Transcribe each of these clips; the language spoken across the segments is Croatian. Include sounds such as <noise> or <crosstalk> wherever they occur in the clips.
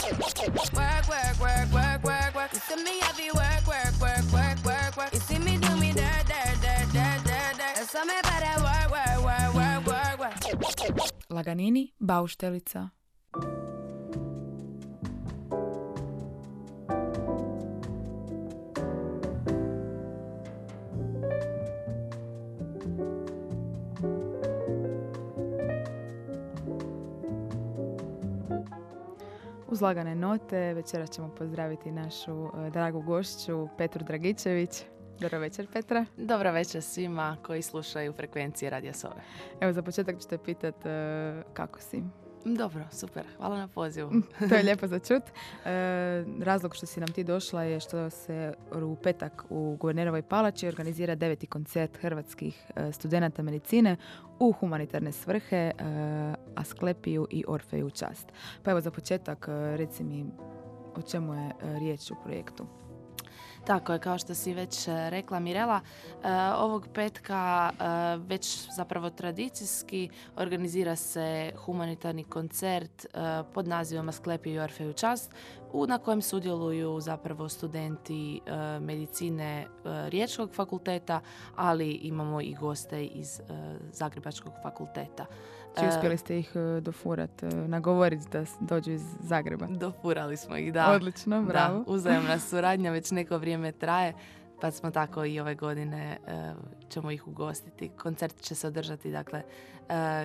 Work, work, work, work, work, work. You work, work. You see me do me. Laganini, bauštelica. Uz lagane note večera ćemo pozdraviti našu e, dragu gošću Petru Dragičević. Dobro večer Petra. Dobro večer svima koji slušaju frekvencije Radija Sove. Evo za početak ću te pitat e, kako si? Dobro, super. Hvala na pozivu. to je <laughs> lijepo za čut. E, razlog što si nam ti došla je što se u petak u Guvernerovoj palači organizira deveti koncert hrvatskih e, studenata medicine u humanitarne svrhe e, Asklepiju i Orfeju čast. Pa evo za početak reci mi o čemu je riječ u projektu. Tako je, kao što si već e, rekla Mirela, e, ovog petka e, već zapravo tradicijski organizira se humanitarni koncert pod nazivom Asklepiju i Orfeju čast na kojem sudjeluju zapravo studenti medicine Riječkog fakulteta, ali imamo i goste iz Zagrebačkog fakulteta. Či uspjeli ste ih dofurat, nagovoriti da dođu iz Zagreba? Dofurali smo ih, da. Odlično, bravo. Da, uzajemna suradnja već neko vrijeme traje, pa smo tako i ove godine ćemo ih ugostiti. Koncert će se održati, dakle,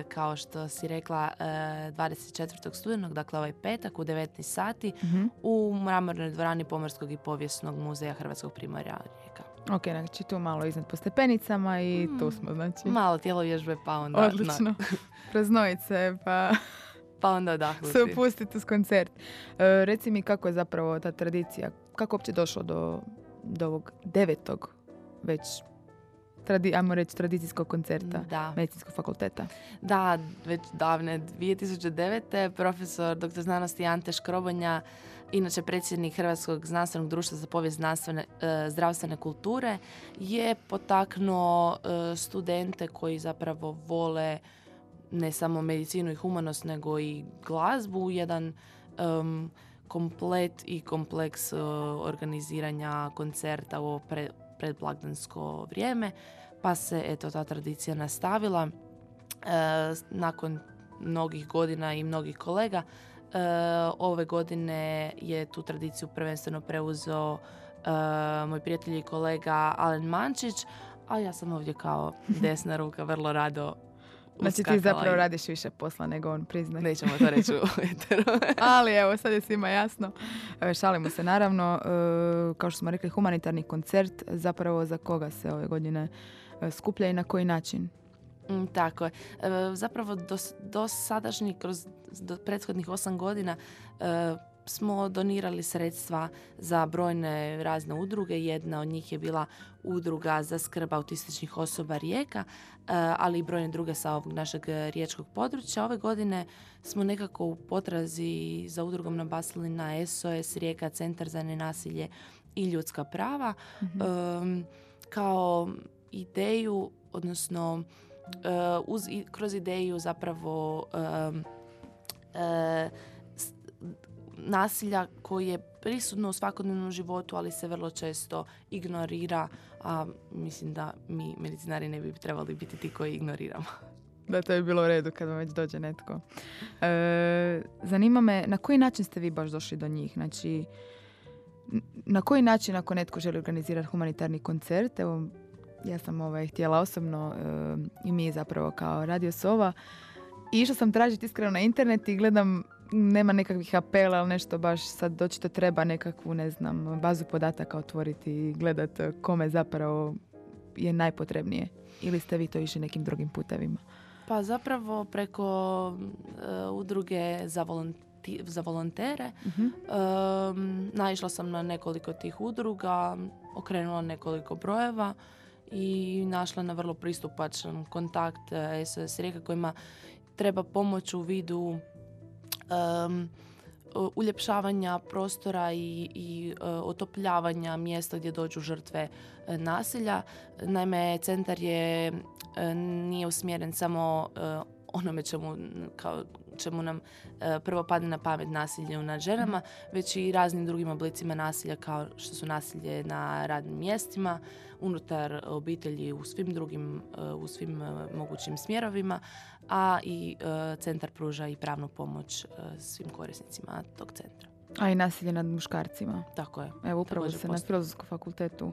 kao što si rekla, 24. studenog, dakle ovaj petak u 19 sati uh u mramornoj dvorani Pomorskog i povijesnog muzeja Hrvatskog primorja Rijeka. Ok, znači tu malo iznad po stepenicama i tu smo, znači. Malo tijelo vježbe, pa onda... Odlično. <laughs> Praznojice, pa... <laughs> Pa onda odahnuti. Se upustiti uz koncert. E, reci mi kako je zapravo ta tradicija, kako uopće došlo do, do ovog devetog već tradi, ajmo reći, tradicijskog koncerta da. medicinskog fakulteta. Da, već davne 2009. profesor dr. znanosti Ante Škrobonja inače predsjednik Hrvatskog znanstvenog društva za povijest znanstvene, e, zdravstvene kulture, je potaknuo e, studente koji zapravo vole ne samo medicinu i humanost, nego i glazbu, jedan komplet i kompleks uh, organiziranja koncerta u pre, predblagdansko vrijeme, pa se eto ta tradicija nastavila. nakon mnogih godina i mnogih kolega E, ove godine je tu tradiciju prvenstveno preuzeo e, moj prijatelj i kolega Alen Mančić, a ja sam ovdje kao desna ruka vrlo rado Znači ti zapravo radiš više posla nego on, priznaj. Nećemo to reći u <laughs> Ali evo, sad je svima jasno. E, šalimo se naravno. Kao što smo rekli, humanitarni koncert zapravo za koga se ove godine skuplja i na koji način? Mm, tako je. E, zapravo do, do sadašnjih, kroz do prethodnih osam godina e, smo donirali sredstva za brojne razne udruge. Jedna od njih je bila udruga za skrb autističnih osoba Rijeka, e, ali i brojne druge sa ovog našeg riječkog područja. Ove godine smo nekako u potrazi za udrugom nabasili na SOS Rijeka, Centar za nenasilje i ljudska prava, mhm. kao ideju, odnosno uh, uz, kroz ideju zapravo uh, nasilja koje je prisutno u svakodnevnom životu, ali se vrlo često ignorira, a mislim da mi medicinari ne bi trebali biti ti koji ignoriramo. <laughs> Da, to je bilo u redu kad vam već dođe netko. E, zanima me, na koji način ste vi baš došli do njih? Znači, na koji način ako netko želi organizirati humanitarni koncert, evo, ja sam ovaj, htjela osobno uh, i mi zapravo kao Radio Sova. I išla sam tražiti iskreno na internet i gledam nema nekakvih apela ali nešto baš sad doći to treba nekakvu, ne znam, bazu podataka otvoriti i gledati kome zapravo je najpotrebnije. Ili ste vi to išli nekim drugim putevima? Pa zapravo preko uh, udruge za, volonti, za volontere uh naišla sam na nekoliko tih udruga, okrenula nekoliko brojeva i našla na vrlo pristupačan kontakt SOS Rijeka kojima treba pomoć u vidu um, uljepšavanja prostora i, i uh, otopljavanja mjesta gdje dođu žrtve uh, nasilja. Naime, centar je uh, nije usmjeren samo onome čemu, kao, čemu nam e, prvo padne na pamet nasilje nad ženama, već i raznim drugim oblicima nasilja kao što su nasilje na radnim mjestima, unutar obitelji u svim drugim, e, u svim e, mogućim smjerovima, a i e, centar pruža i pravnu pomoć e, svim korisnicima tog centra. A i nasilje nad muškarcima. Tako je. Evo upravo Također se na postoji. filozofskom fakultetu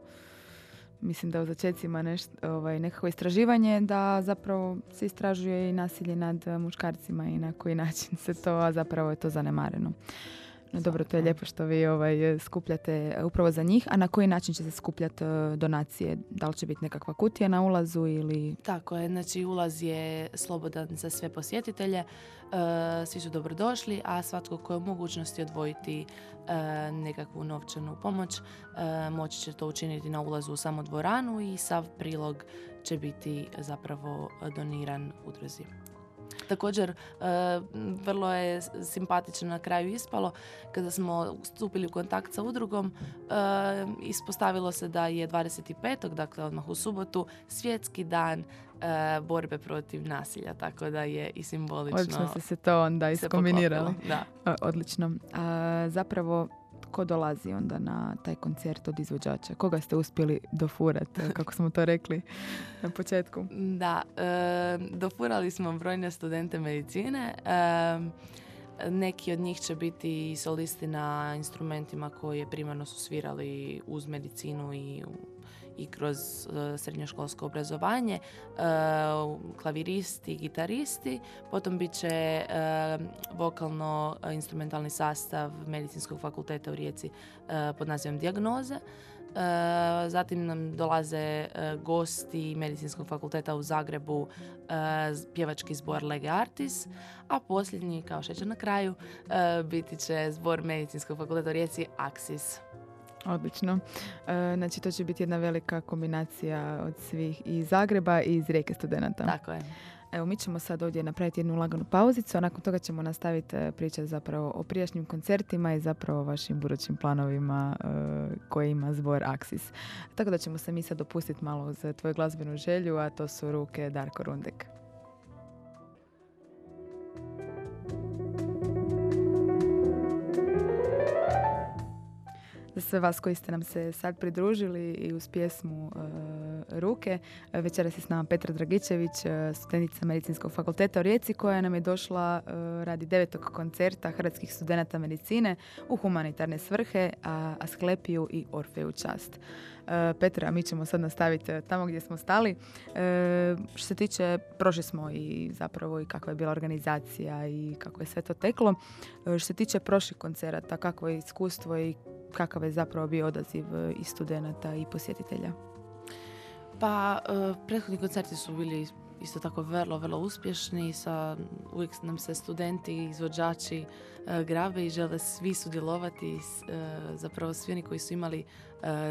mislim da u začecima nešto, ovaj, nekako istraživanje da zapravo se istražuje i nasilje nad muškarcima i na koji način se to, a zapravo je to zanemareno. Dobro, to je lijepo što vi ovaj, skupljate eh, upravo za njih, a na koji način će se skupljati eh, donacije? Da li će biti nekakva kutija na ulazu ili... Tako je, znači ulaz je slobodan za sve posjetitelje, e, svi su dobrodošli, a svatko ko je u mogućnosti odvojiti e, nekakvu novčanu pomoć, e, moći će to učiniti na ulazu u samu dvoranu i sav prilog će biti zapravo doniran udruzi. Također, e, vrlo je simpatično na kraju ispalo kada smo stupili u kontakt sa udrugom, e, ispostavilo se da je 25. dakle odmah u subotu svjetski dan e, borbe protiv nasilja, tako da je i simbolično Odlično ste se to onda se iskombinirali. poklopilo. Da. Odlično. A, zapravo, ko dolazi onda na taj koncert od izvođača? Koga ste uspjeli dofurati, kako smo to rekli na početku? <laughs> Da, e, dofurali smo brojne studente medicine. E, neki od njih će biti solisti na instrumentima koje primarno su svirali uz medicinu i, i kroz e, srednjoškolsko obrazovanje. E, klaviristi, gitaristi. Potom bit će e, vokalno-instrumentalni sastav Medicinskog fakulteta u Rijeci pod nazivom Dijagnoze. E, zatim nam dolaze gosti Medicinskog fakulteta u Zagrebu, pjevački zbor Lege Artis, a posljednji, kao šećer na kraju, biti će zbor Medicinskog fakulteta u Rijeci Axis. Odlično. E, znači, to će biti jedna velika kombinacija od svih i iz Zagreba i iz rijeke studenta. Tako je. Evo, mi ćemo sad ovdje napraviti jednu laganu pauzicu, a nakon toga ćemo nastaviti e, pričati zapravo o prijašnjim koncertima i zapravo vašim budućim planovima e, koje ima zbor Axis. Tako da ćemo se mi sad dopustiti malo uz tvoju glazbenu želju, a to su ruke Darko Rundek. Za sve vas koji ste nam se sad pridružili i uz pjesmu e, Ruke, večeras je s nama Petra Dragičević, e, studentica Medicinskog fakulteta u Rijeci, koja nam je došla e, radi devetog koncerta hrvatskih studenata medicine u humanitarne svrhe, a Asklepiju i Orfeju čast. E, Petra, mi ćemo sad nastaviti e, tamo gdje smo stali. E, što se tiče, prošli smo i zapravo i kakva je bila organizacija i kako je sve to teklo. Što se tiče prošlih koncerata, kakvo je iskustvo i kakav je zapravo bio odaziv e, i studenata i posjetitelja? Pa, e, prethodni koncerti su bili isto tako vrlo, vrlo uspješni. Sa, uvijek nam se studenti izvođači e, grabe i žele svi sudjelovati. e, zapravo svi oni koji su imali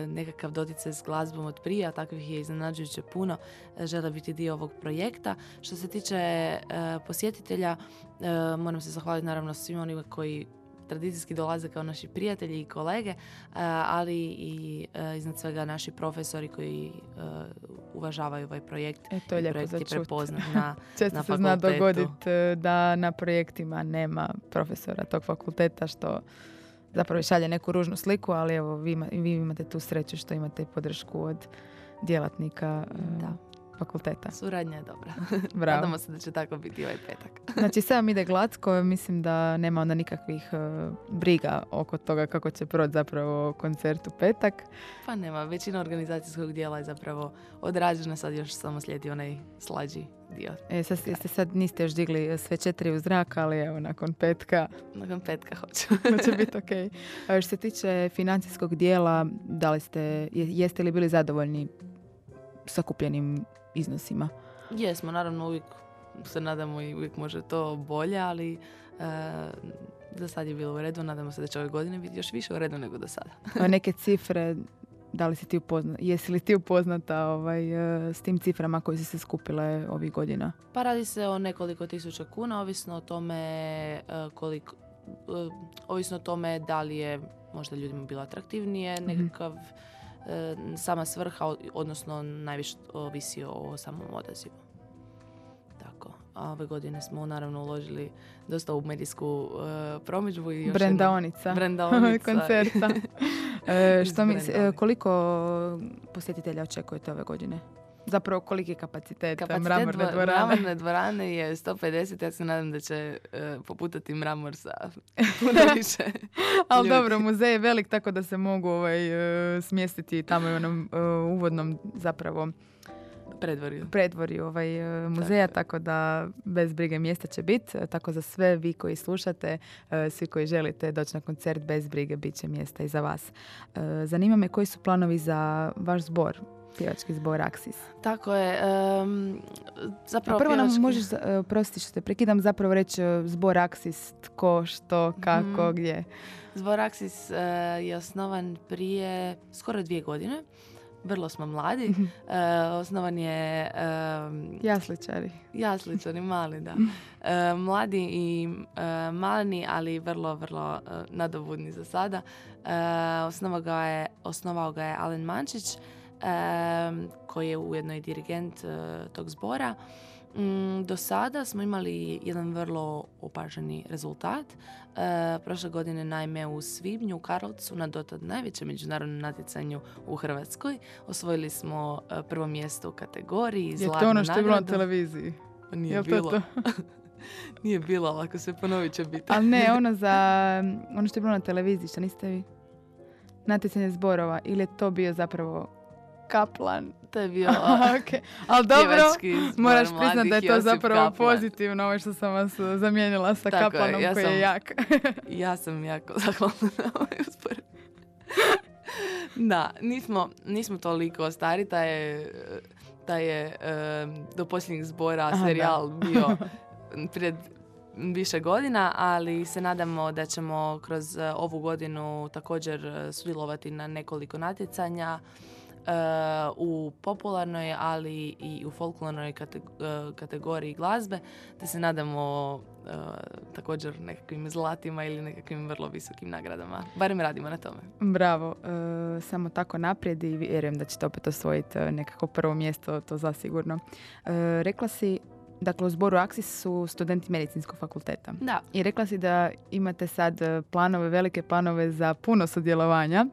nekakav doticaj s glazbom od prije, a takvih je iznenađujuće puno, žele biti dio ovog projekta. Što se tiče posjetitelja, moram se zahvaliti naravno svima onima koji tradicijski dolaze kao naši prijatelji i kolege, e, ali i e, iznad svega naši profesori koji e, uvažavaju ovaj projekt. E, to je lijepo za prepoznat <laughs> na Često na se zna dogoditi da na projektima nema profesora tog fakulteta što zapravo šalje neku ružnu sliku, ali evo vi, vi imate tu sreću što imate podršku od djelatnika Da. Fakulteta. Suradnja je dobra. <laughs> <laughs> Bravo. Nadamo se da će tako biti ovaj petak. <laughs> Znači sve vam ide glatko, mislim da nema onda nikakvih e, briga oko toga kako će proći zapravo koncert u petak. Pa nema, većina organizacijskog dijela je zapravo odrađena, sad još samo slijedi onaj slađi dio. E, sad, jeste sad niste još digli sve četiri u zrak, ali evo nakon petka Nakon petka hoću. će biti ok. A Što se tiče financijskog dijela, da li ste, je- jeste li bili zadovoljni sakupljenim iznosima? Jesmo, naravno uvijek se nadamo i uvijek može to bolje, ali e, za sad je bilo u redu. Nadamo se da će ove godine biti još više u redu nego do sada. <laughs> Neke cifre, da li si ti upozna, jesi li ti upoznata ovaj, e, s tim ciframa koje su se skupile ovih godina? Pa radi se o nekoliko tisuća kuna, ovisno o tome e, koliko, e, ovisno o tome da li je možda ljudima bilo atraktivnije, nekakav e, sama svrha, odnosno najviše ovisi o samom odazivu. Tako. a ove godine smo naravno uložili dosta u medijsku uh, promidžbu. I još Brendaonica. <laughs> <laughs> Brendaonica. Koncerta. <laughs> E, što mi, e, koliko posjetitelja očekujete ove godine? Zapravo koliki je kapacitet, Kapacitet mramorne dvo- dvorane? mramorne dvorane je 150, ja se nadam da će e, poputati mramor sa <laughs> puno više <laughs> Ali dobro, muzej je velik tako da se mogu ovaj, e, smjestiti tamo u onom e, uvodnom zapravo predvorju. predvorju ovaj, e, muzeja, Tako tako da bez brige mjesta će biti. Tako za sve vi koji slušate, e, svi koji želite doći na koncert bez brige, bit će mjesta i za vas. E, Zanima me koji su planovi za vaš zbor, pjevački zbor Aksis. Tako je. em, zapravo Prvo nam pjevački- možeš, za- e, prosti što te prekidam, zapravo reći e, zbor Aksis, tko, što, kako, Mhm. gdje. Zbor Aksis e, je osnovan prije skoro dvije godine. Vrlo smo mladi. E, osnovan je Jasličari. jasličani, mali, da. E, mladi i maleni, ali vrlo, vrlo nadobudni za sada. Osnovao, ga je, osnovao ga je Alen Mančić, koji je ujedno i dirigent e, tog zbora. Mm, do sada smo imali jedan vrlo opaženi rezultat. E, prošle godine, naime, u Svibnju u Karlovcu na dotad najvećem međunarodnom natjecanju u Hrvatskoj osvojili smo e, prvo mjesto u kategoriji Je to ono što je bilo na televiziji? Nije Jel to bilo. to? <laughs> Nije bilo, ali ako se ponovit će biti. Ali ne, <laughs> ono za, ono što je bilo na televiziji, što niste vi? Natjecanje zborova, ili je to bio zapravo kaplan? To je bio <laughs> okej. Ali dobro, moraš priznat da je to Josip zapravo Kaplan. pozitivno, ovo što sam vas uh, zamijenila sa Tako je, kaplanom ja koji sam- je jak. <laughs> Ja sam jako zahvalna na ovaj uspor. <laughs> da, nismo, nismo toliko stari, taj je, taj je do posljednjih zbora Aha, da. serijal bio pred više godina, ali se nadamo da ćemo kroz e, ovu godinu također e, sudjelovati na nekoliko natjecanja e, u popularnoj, ali i u folklornoj kate- e, kategoriji glazbe, te se nadamo e, također nekakvim zlatima ili nekakvim vrlo visokim nagradama. Barem radimo na tome. Bravo, e, samo tako naprijed i vjerujem da ćete opet osvojiti nekako prvo mjesto, to zasigurno. E, rekla si, dakle u zboru Aksis su studenti medicinskog fakulteta. Da, I rekla si da imate sad planove, velike planove za puno sudjelovanja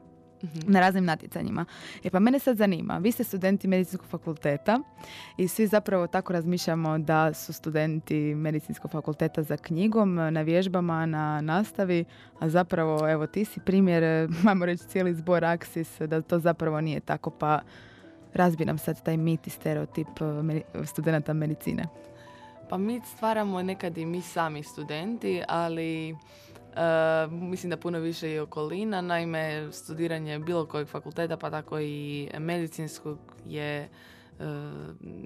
Na raznim natjecanjima. E pa mene sad zanima, vi ste studenti medicinskog fakulteta i svi zapravo tako razmišljamo da su studenti medicinskog fakulteta za knjigom, na vježbama, na nastavi, a zapravo evo ti si primjer, <laughs> ajmo reći cijeli zbor Aksis, da to zapravo nije tako, pa razbi nam sad taj mit i stereotip e, medi- studenata medicine. Pa mi stvaramo nekad i mi sami studenti, ali mislim da puno više i okolina. Naime, studiranje bilo kojeg fakulteta, pa tako i medicinskog je e,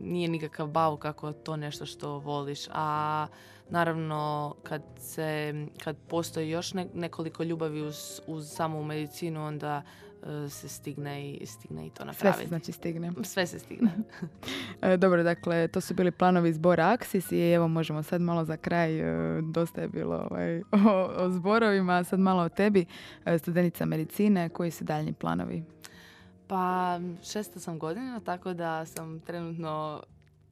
nije nikakav bauk kako to nešto što voliš. A naravno kad se kad postoji još ne- nekoliko ljubavi uz, uz samu medicinu onda e, se stigne i stigne i to Sve napraviti. se znači stigne. Sve se stigne. <laughs> E, Dobro, dakle, to su bili planovi zbora Aksis i evo možemo sad malo za kraj, e, dosta je bilo ovaj, <laughs> o, o zborovima, sad malo o tebi, e, studentica medicine, koji su daljnji planovi? Pa šesta sam godina, tako da sam trenutno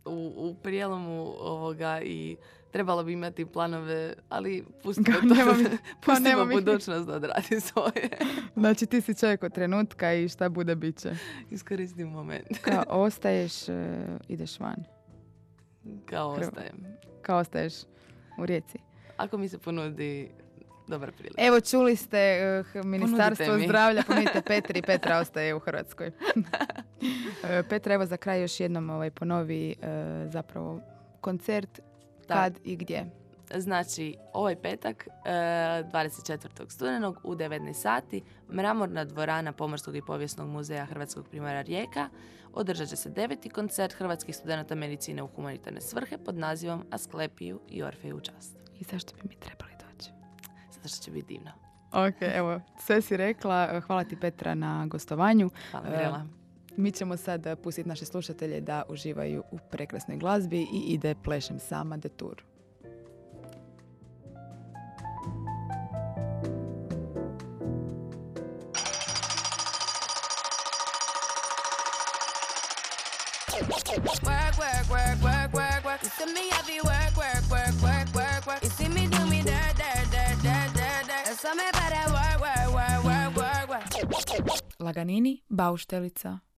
u, u prijelomu ovoga i trebala bi imati planove, ali pustimo, to, nemam <laughs> pa pustimo nemam budućnost da odradi svoje. <laughs> Znači ti si čovjek od trenutka i šta bude bit će. Iskoristim moment. Kao <laughs> ostaješ, e, ideš van. Kao ostajem. Kao ostaješ u Rijeci. Ako mi se ponudi dobra prilika. Evo čuli ste e, h- Ministarstvo mi. zdravlja, <laughs> ponudite Petri i Petra ostaje u Hrvatskoj. <laughs> E, Petra, evo za kraj još jednom ovaj, ponovi e, zapravo koncert, Da. kad i gdje. Znači, ovaj petak, e, 24. studenog u 19 sati, mramorna dvorana Pomorskog i povijesnog muzeja Hrvatskog primara Rijeka održat će se deveti koncert hrvatskih studenata medicine u humanitarne svrhe pod nazivom Asklepiju i Orfeju u čast. I zašto bi mi trebali što će biti divno. Ok, evo, sve si rekla. Hvala ti Petra na gostovanju. Hvala, Mirela. Mi ćemo sad pustiti naše slušatelje da uživaju u prekrasnoj glazbi i ide plešem sama de tour. Laganini, bauštelica,